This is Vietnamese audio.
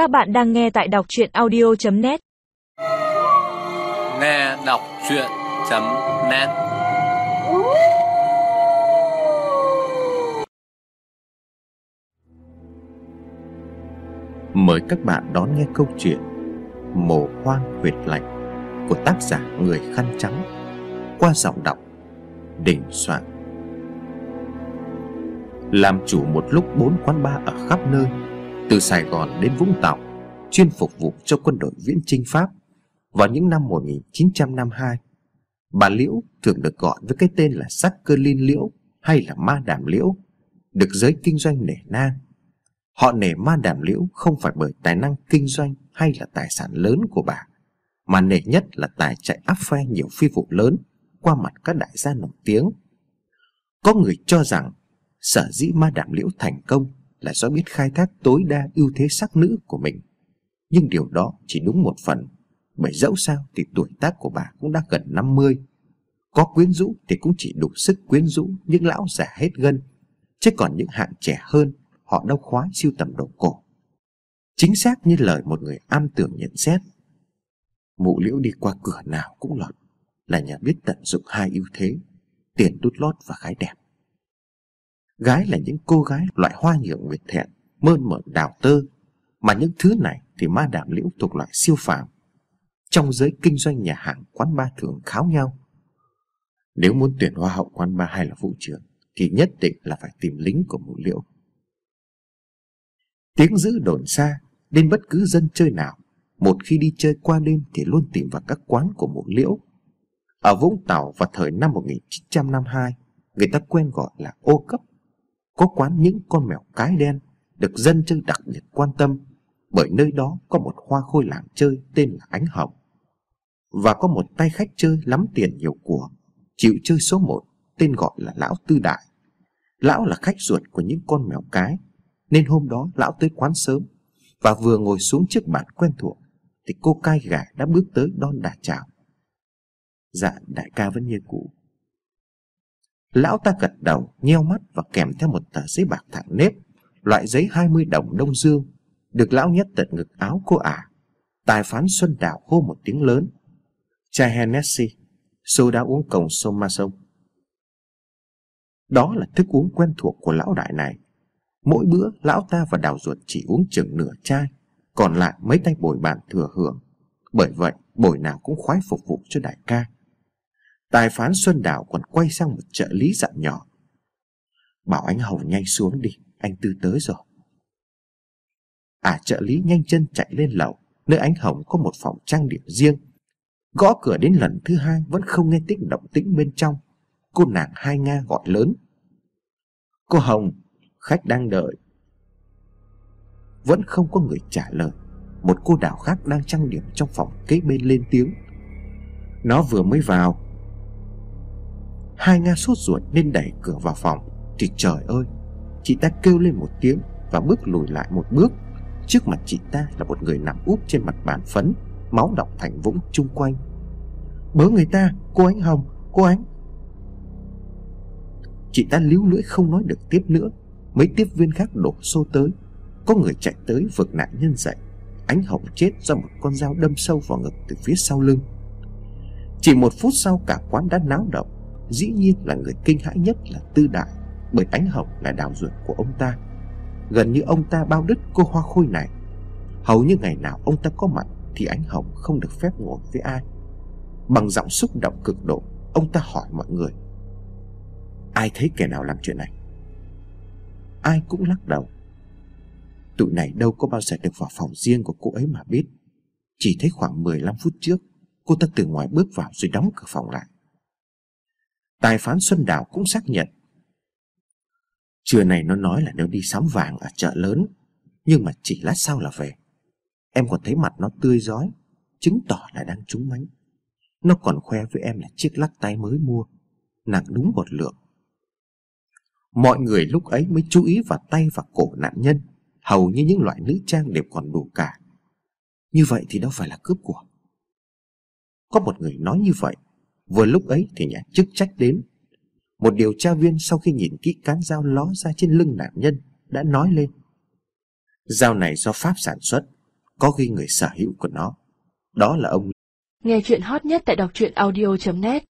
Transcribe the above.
Các bạn đang nghe tại đọc chuyện audio.net Nghe đọc chuyện.net Mời các bạn đón nghe câu chuyện Mồ hoang huyệt lạnh của tác giả Người Khăn Trắng qua giọng đọc Đình Soạn. Làm chủ một lúc bốn quán bar ở khắp nơi, từ Sài Gòn đến Vũng Tàu, chuyên phục vụ cho quân đội viễn chinh Pháp vào những năm 1952. Bà Liễu thường được gọi với cái tên là sắc cơ linh liễu hay là ma đàm liễu, được giới kinh doanh nể nang. Họ nể ma đàm liễu không phải bởi tài năng kinh doanh hay là tài sản lớn của bà, mà nể nhất là tài chạy áp phe nhiều phi vụ lớn qua mặt các đại gia nổi tiếng. Có người cho rằng sở dĩ ma đàm liễu thành công là do biết khai thác tối đa ưu thế sắc nữ của mình. Nhưng điều đó chỉ đúng một phần, bởi dẫu sao thì tuổi tác của bà cũng đã gần 50. Có quyến rũ thì cũng chỉ đủ sức quyến rũ những lão già hết gân, chứ còn những hạng trẻ hơn họ đâu khoái siêu tầm đồ cổ. Chính xác như lời một người am tưởng nhận xét, mụ liễu đi qua cửa nào cũng lọt là nhà biết tận dụng hai ưu thế, tiền đút lót và gái đẹp. Gái là những cô gái loại hoa nhượng nguyệt thẹn, mơn mởn đào tơ, mà những thứ này thì ma đảm liễu thuộc loại siêu phàm. Trong giới kinh doanh nhà hàng quán bar thường kháo nhau. Nếu muốn tuyển hoa hậu quán bar hay là vụ trưởng thì nhất định là phải tìm lính của mụ liễu. Tiếng giữ đồn xa nên bất cứ dân chơi nào một khi đi chơi qua đêm thì luôn tìm vào các quán của mụ liễu. Ở Vũng Tàu vào thời năm 1952, người ta quen gọi là ô cấp. Có quán những con mèo cái đen được dân chơi đặc biệt quan tâm bởi nơi đó có một hoa khôi làng chơi tên là Ánh Hồng. Và có một tay khách chơi lắm tiền nhiều của, chịu chơi số một tên gọi là Lão Tư Đại. Lão là khách ruột của những con mèo cái, nên hôm đó lão tới quán sớm và vừa ngồi xuống chiếc bàn quen thuộc thì cô cai gà đã bước tới đón đà chào. Dạ đại ca vẫn như cũ. Lão ta gật đầu, nheo mắt và kèm theo một tờ giấy bạc thẳng nếp, loại giấy 20 đồng Đông Dương, được lão nhét tận ngực áo cô ả. Tài phán Xuân Đào hô một tiếng lớn. Chai Hennessy, soda uống cổng sông ma sông. Đó là thức uống quen thuộc của lão đại này. Mỗi bữa lão ta và đào ruột chỉ uống chừng nửa chai, còn lại mấy tay bồi bàn thừa hưởng. Bởi vậy, bồi nào cũng khoái phục vụ cho đại ca. Tài phán Xuân Đào còn quay sang một trợ lý dặn nhỏ. Bảo anh Hồng nhanh xuống đi, anh Tư tới rồi. À trợ lý nhanh chân chạy lên lầu, nơi anh Hồng có một phòng trang điểm riêng. Gõ cửa đến lần thứ hai vẫn không nghe tiếng động tĩnh bên trong. Cô nàng hai Nga gọi lớn. Cô Hồng, khách đang đợi. Vẫn không có người trả lời. Một cô đào khác đang trang điểm trong phòng kế bên lên tiếng. Nó vừa mới vào Hai Nga sốt ruột nên đẩy cửa vào phòng. Thì trời ơi, Chị ta kêu lên một tiếng Và bước lùi lại một bước. Trước mặt chị ta là một người nằm úp trên mặt bàn phấn, Máu đọc thành vũng chung quanh. Bớ người ta, Cô Ánh Hồng, Cô Ánh. Chị ta líu lưỡi không nói được tiếp nữa. Mấy tiếp viên khác đổ xô tới. Có người chạy tới vực nạn nhân dậy. Ánh Hồng chết do một con dao đâm sâu vào ngực từ phía sau lưng. Chỉ một phút sau cả quán đã náo động. Dĩ nhiên là người kinh hãi nhất là Tư Đại, Bởi ánh hồng là đào ruột của ông ta. Gần như ông ta bao đứt cô hoa khôi này. Hầu như ngày nào ông ta có mặt Thì ánh hồng không được phép ngồi với ai. Bằng giọng xúc động cực độ, Ông ta hỏi mọi người, Ai thấy kẻ nào làm chuyện này? Ai cũng lắc đầu, Tụi này đâu có bao giờ được vào phòng riêng của cô ấy mà biết. Chỉ thấy khoảng 15 phút trước, Cô ta từ ngoài bước vào rồi đóng cửa phòng lại. Tài phán Xuân Đào cũng xác nhận. Trưa này nó nói là nếu đi sắm vàng ở chợ lớn, nhưng mà chỉ lát sau là về. Em còn thấy mặt nó tươi rói, chứng tỏ là đang trúng mánh. Nó còn khoe với em là chiếc lắc tay mới mua, nặng đúng một lượng. Mọi người lúc ấy mới chú ý vào tay và cổ nạn nhân, hầu như những loại nữ trang đều còn đủ cả. Như vậy thì đâu phải là cướp của. Có một người nói như vậy Vừa lúc ấy thì nhà chức trách đến. Một điều tra viên sau khi nhìn kỹ cán dao ló ra trên lưng nạn nhân Đã nói lên. Dao này do Pháp sản xuất, có ghi người sở hữu của nó. Đó là ông Nghe chuyện hot nhất tại đọc truyện audio.net